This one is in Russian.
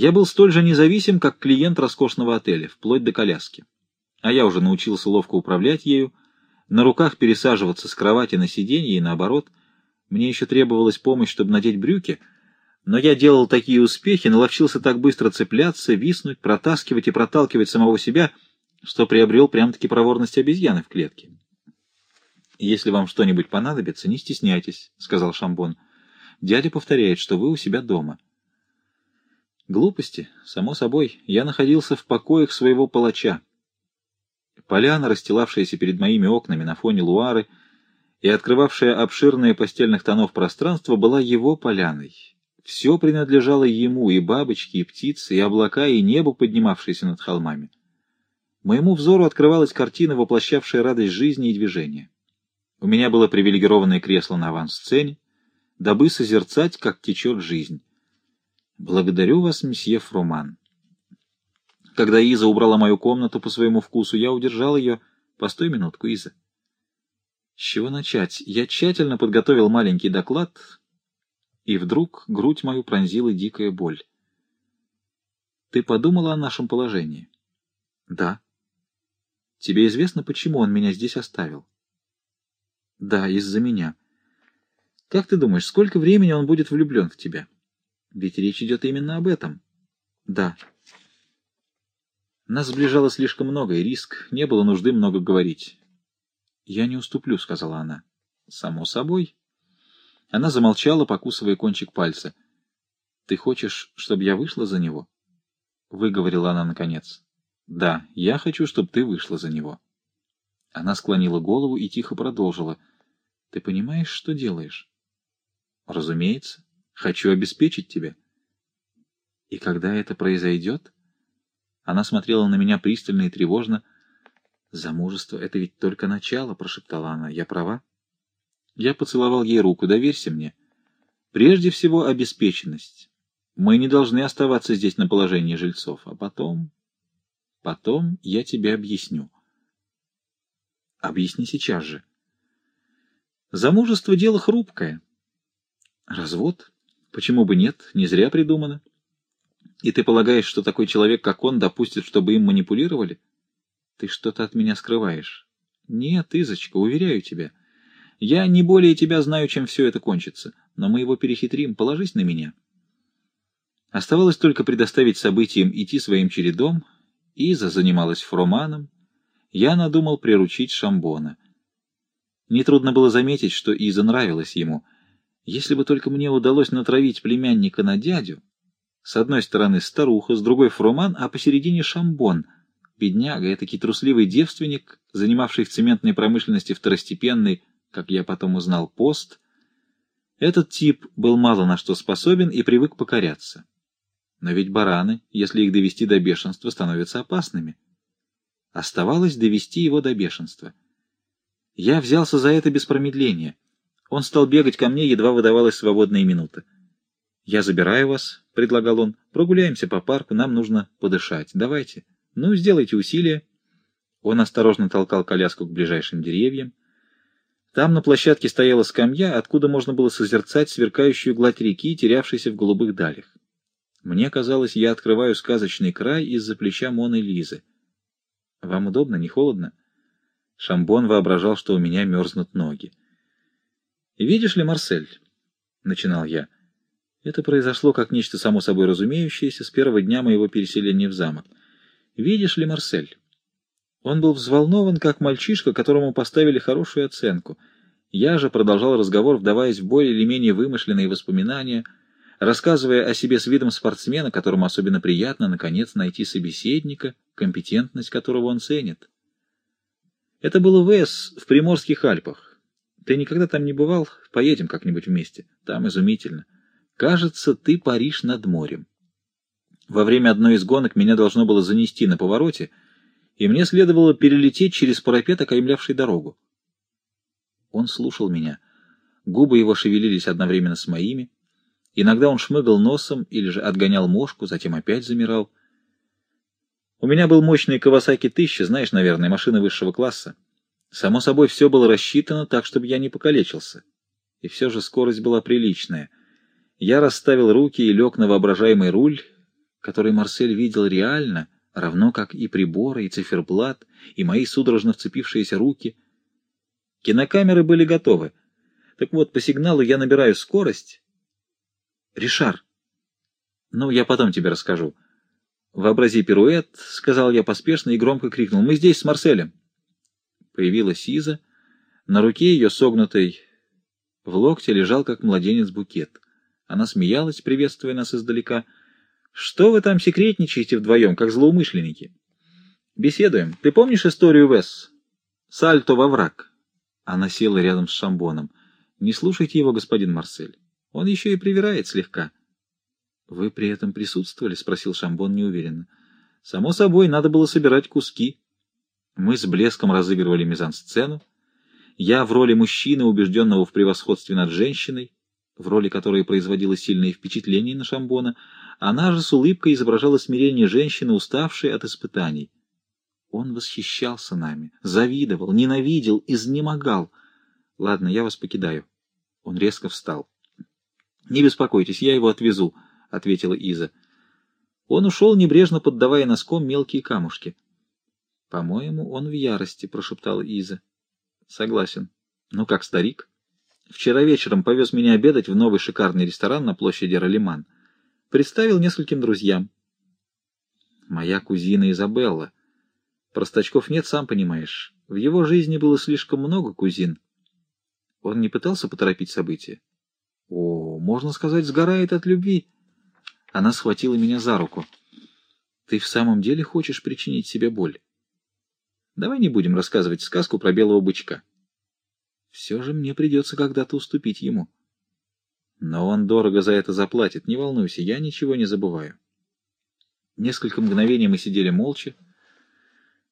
Я был столь же независим, как клиент роскошного отеля, вплоть до коляски. А я уже научился ловко управлять ею, на руках пересаживаться с кровати на сиденье и наоборот. Мне еще требовалась помощь, чтобы надеть брюки, но я делал такие успехи, наловчился так быстро цепляться, виснуть, протаскивать и проталкивать самого себя, что приобрел прям-таки проворность обезьяны в клетке. «Если вам что-нибудь понадобится, не стесняйтесь», — сказал Шамбон. «Дядя повторяет, что вы у себя дома». Глупости, само собой, я находился в покоях своего палача. Поляна, расстилавшаяся перед моими окнами на фоне луары и открывавшая обширные постельных тонов пространство, была его поляной. Все принадлежало ему, и бабочки, и птицы, и облака, и небо, поднимавшееся над холмами. Моему взору открывалась картина, воплощавшая радость жизни и движения. У меня было привилегированное кресло на авансцене, дабы созерцать, как течет жизнь. «Благодарю вас, месье Фруман». Когда Иза убрала мою комнату по своему вкусу, я удержал ее. «Постой минутку, Иза». С чего начать? Я тщательно подготовил маленький доклад, и вдруг грудь мою пронзила дикая боль. «Ты подумала о нашем положении?» «Да». «Тебе известно, почему он меня здесь оставил?» «Да, из-за меня». «Как ты думаешь, сколько времени он будет влюблен в тебя?» Ведь речь идет именно об этом. Да. Нас сближало слишком много, и риск, не было нужды много говорить. Я не уступлю, — сказала она. Само собой. Она замолчала, покусывая кончик пальца. Ты хочешь, чтобы я вышла за него? Выговорила она наконец. Да, я хочу, чтобы ты вышла за него. Она склонила голову и тихо продолжила. Ты понимаешь, что делаешь? Разумеется. Хочу обеспечить тебя. И когда это произойдет? Она смотрела на меня пристально и тревожно. Замужество — это ведь только начало, — прошептала она. Я права? Я поцеловал ей руку. Доверься мне. Прежде всего, обеспеченность. Мы не должны оставаться здесь на положении жильцов. А потом... Потом я тебе объясню. Объясни сейчас же. Замужество — дело хрупкое. Развод Почему бы нет? Не зря придумано. И ты полагаешь, что такой человек, как он, допустит, чтобы им манипулировали? Ты что-то от меня скрываешь. Нет, Изочка, уверяю тебя. Я не более тебя знаю, чем все это кончится, но мы его перехитрим, положись на меня. Оставалось только предоставить событиям идти своим чередом. Иза занималась фроманом. Я надумал приручить Шамбона. Нетрудно было заметить, что Иза нравилась ему — если бы только мне удалось натравить племянника на дядю, с одной стороны старуха, с другой фроман, а посередине шамбон, бедняга, этакий трусливый девственник, занимавший в цементной промышленности второстепенный, как я потом узнал, пост. Этот тип был мало на что способен и привык покоряться. Но ведь бараны, если их довести до бешенства, становятся опасными. Оставалось довести его до бешенства. Я взялся за это без промедления — он стал бегать ко мне, едва выдавалась свободная минута. «Я забираю вас», — предлагал он. «Прогуляемся по парку, нам нужно подышать. Давайте. Ну, сделайте усилия». Он осторожно толкал коляску к ближайшим деревьям. Там на площадке стояла скамья, откуда можно было созерцать сверкающую гладь реки, терявшейся в голубых далях. Мне казалось, я открываю сказочный край из-за плеча Моны Лизы. «Вам удобно, не холодно?» Шамбон воображал, что у меня мерзнут ноги. «Видишь ли, Марсель?» — начинал я. Это произошло как нечто само собой разумеющееся с первого дня моего переселения в замок. «Видишь ли, Марсель?» Он был взволнован, как мальчишка, которому поставили хорошую оценку. Я же продолжал разговор, вдаваясь в более или менее вымышленные воспоминания, рассказывая о себе с видом спортсмена, которому особенно приятно, наконец, найти собеседника, компетентность которого он ценит. Это было в Эс, в Приморских Альпах. Ты никогда там не бывал? Поедем как-нибудь вместе. Там изумительно. Кажется, ты паришь над морем. Во время одной из гонок меня должно было занести на повороте, и мне следовало перелететь через парапет, окаймлявший дорогу. Он слушал меня. Губы его шевелились одновременно с моими. Иногда он шмыгал носом или же отгонял мошку, затем опять замирал. У меня был мощный Кавасаки 1000, знаешь, наверное, машина высшего класса. Само собой, все было рассчитано так, чтобы я не покалечился. И все же скорость была приличная. Я расставил руки и лег на воображаемый руль, который Марсель видел реально, равно как и приборы, и циферблат, и мои судорожно вцепившиеся руки. Кинокамеры были готовы. Так вот, по сигналу я набираю скорость. Ришар. Ну, я потом тебе расскажу. Вообрази пируэт, — сказал я поспешно и громко крикнул. Мы здесь с Марселем. Появилась Иза. На руке ее согнутой в локте лежал, как младенец, букет. Она смеялась, приветствуя нас издалека. «Что вы там секретничаете вдвоем, как злоумышленники?» «Беседуем. Ты помнишь историю Весс? Сальто во враг?» Она села рядом с Шамбоном. «Не слушайте его, господин Марсель. Он еще и привирает слегка». «Вы при этом присутствовали?» — спросил Шамбон неуверенно. «Само собой, надо было собирать куски». Мы с блеском разыгрывали мизансцену. Я в роли мужчины, убежденного в превосходстве над женщиной, в роли которой производила сильные впечатления на Шамбона, она же с улыбкой изображала смирение женщины, уставшей от испытаний. Он восхищался нами, завидовал, ненавидел, изнемогал. Ладно, я вас покидаю. Он резко встал. — Не беспокойтесь, я его отвезу, — ответила Иза. Он ушел, небрежно поддавая носком мелкие камушки. — По-моему, он в ярости, — прошептала Иза. Согласен. Ну как, старик? Вчера вечером повез меня обедать в новый шикарный ресторан на площади Ролиман. Представил нескольким друзьям. Моя кузина Изабелла. Простачков нет, сам понимаешь. В его жизни было слишком много кузин. Он не пытался поторопить события? О, можно сказать, сгорает от любви. Она схватила меня за руку. Ты в самом деле хочешь причинить себе боль? Давай не будем рассказывать сказку про белого бычка. Все же мне придется когда-то уступить ему. Но он дорого за это заплатит, не волнуйся, я ничего не забываю. Несколько мгновений мы сидели молча,